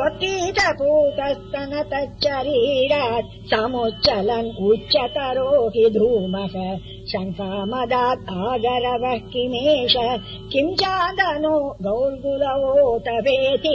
स्वकीतभूतस्तनतच्चरीरात् समुच्चलन् उच्चतरो हि धूमः शङ्कामदात् आदरवः किमेष किम् किञ्चादनो गौर्गुरवोटवेति